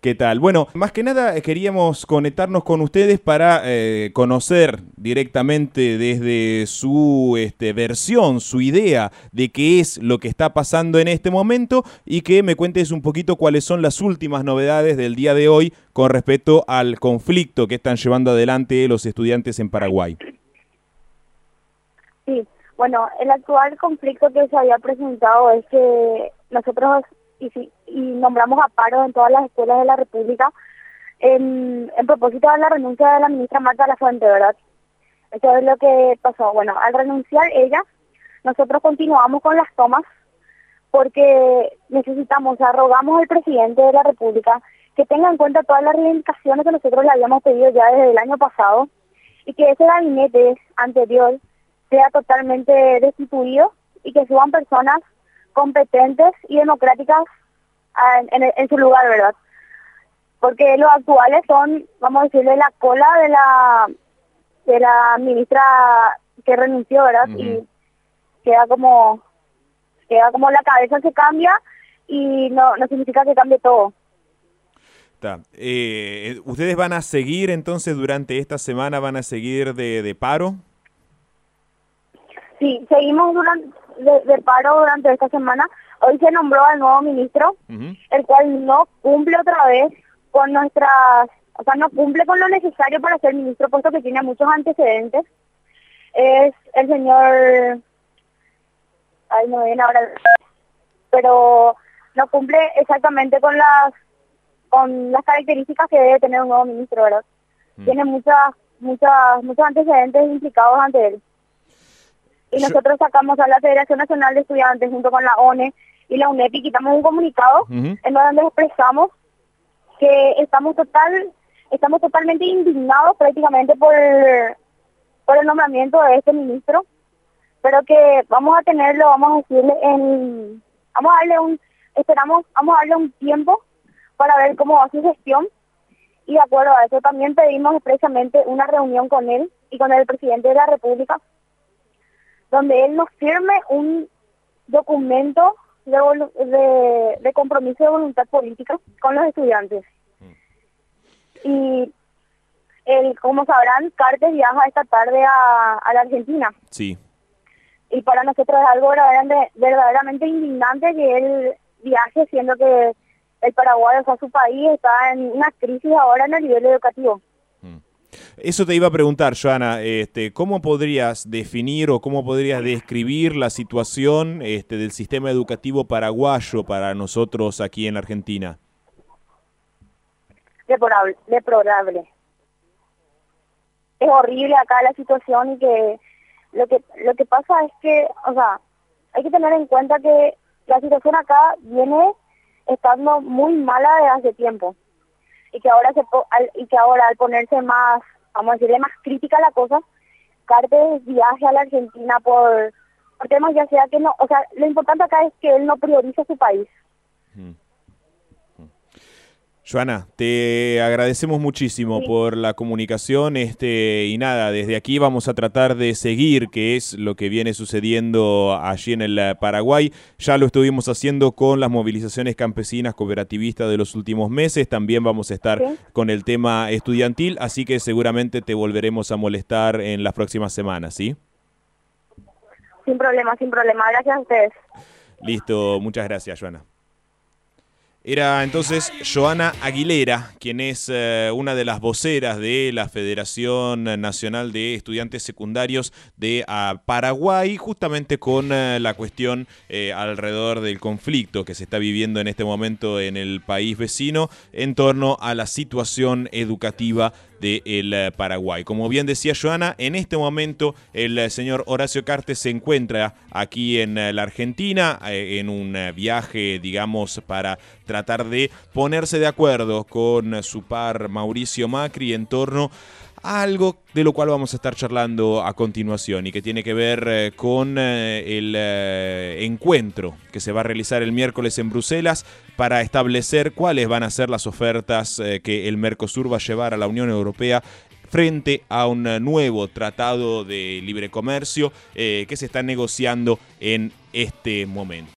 ¿Qué tal? Bueno, más que nada eh, queríamos conectarnos con ustedes para eh, conocer directamente desde su este, versión, su idea de qué es lo que está pasando en este momento y que me cuentes un poquito cuáles son las últimas novedades del día de hoy con respecto al conflicto que están llevando adelante los estudiantes en Paraguay. Sí, bueno, el actual conflicto que se había presentado es que nosotros y, y nombramos a paro en todas las escuelas de la República en, propósito de la renuncia de la ministra Marta La Fuente, ¿verdad? Eso es lo que pasó. Bueno, al renunciar ella, nosotros continuamos con las tomas porque necesitamos, arrogamos al presidente de la República que tenga en cuenta todas las reivindicaciones que nosotros le habíamos pedido ya desde el año pasado y que ese gabinete anterior sea totalmente destituido y que suban personas competentes y democráticas en, su lugar, ¿verdad? Porque los actuales son, vamos a decirle, la cola de la de la ministra que renunció, ¿verdad? Y queda como queda como la cabeza se cambia y no, no significa que cambie todo. Eh, ¿Ustedes van a seguir entonces durante esta semana, van a seguir de, de paro? Sí, seguimos durante, de, paro durante esta semana. Hoy se nombró al nuevo ministro, el cual no cumple otra vez con nuestras, o sea, no cumple con lo necesario para ser ministro, puesto que tiene muchos antecedentes. Es el señor, ay, no viene ahora, pero no cumple exactamente con las con las características que debe tener un nuevo ministro, ¿verdad? Tiene muchas, muchas, muchos antecedentes implicados ante él. Y nosotros sacamos a la Federación Nacional de Estudiantes junto con la ONE y la UNEP quitamos un comunicado en donde expresamos que estamos total estamos totalmente indignados prácticamente por, por el nombramiento de este ministro, pero que vamos a tenerlo, vamos a decirle en vamos a darle un esperamos, vamos a darle un tiempo para ver cómo va su gestión. Y de acuerdo a eso también pedimos expresamente una reunión con él y con el presidente de la República donde él nos firme un documento de, compromiso de voluntad política con los estudiantes. Mm. Y el, como sabrán, Cartes viaja esta tarde a, la Argentina. Sí. Y para nosotros es algo verdaderamente, verdaderamente indignante que él viaje, siendo que el Paraguay, o sea, su país, está en una crisis ahora en el nivel educativo. Eso te iba a preguntar, Joana, este, ¿cómo podrías definir o cómo podrías describir la situación este, del sistema educativo paraguayo para nosotros aquí en Argentina? Deplorable, deplorable. Es horrible acá la situación y que lo que lo que pasa es que, o sea, hay que tener en cuenta que la situación acá viene estando muy mala desde hace tiempo y que ahora se y que ahora al ponerse más vamos a decirle, más crítica la cosa, Cartes viaje a la Argentina por, por temas ya sea que no, o sea, lo importante acá es que él no prioriza su país. Joana, te agradecemos muchísimo por la comunicación este, y nada, desde aquí vamos a tratar de seguir qué es lo que viene sucediendo allí en el eh, Paraguay. Ya lo estuvimos haciendo con las movilizaciones campesinas cooperativistas de los últimos meses, también vamos a estar con el tema estudiantil, así que seguramente te volveremos a molestar en las próximas semanas, ¿sí? Sin problema, sin problema, gracias a ustedes. Listo, muchas gracias, Joana. Era entonces Joana Aguilera, quien es eh, una de las voceras de la Federación Nacional de Estudiantes Secundarios de ah, Paraguay, justamente con eh, la cuestión eh, alrededor del conflicto que se está viviendo en este momento en el país vecino en torno a la situación educativa del eh, Paraguay. Como bien decía Joana, en este momento el eh, señor Horacio Cartes se encuentra aquí en eh, la Argentina en un viaje, digamos, para tratar de ponerse de acuerdo con su par Mauricio Macri en torno algo de lo cual vamos a estar charlando a continuación y que tiene que ver eh, con eh, el eh, encuentro que se va a realizar el miércoles en Bruselas para establecer cuáles van a ser las ofertas que el Mercosur va a llevar a la Unión Europea frente a un nuevo tratado de libre comercio que se está negociando en este momento.